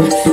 Oops.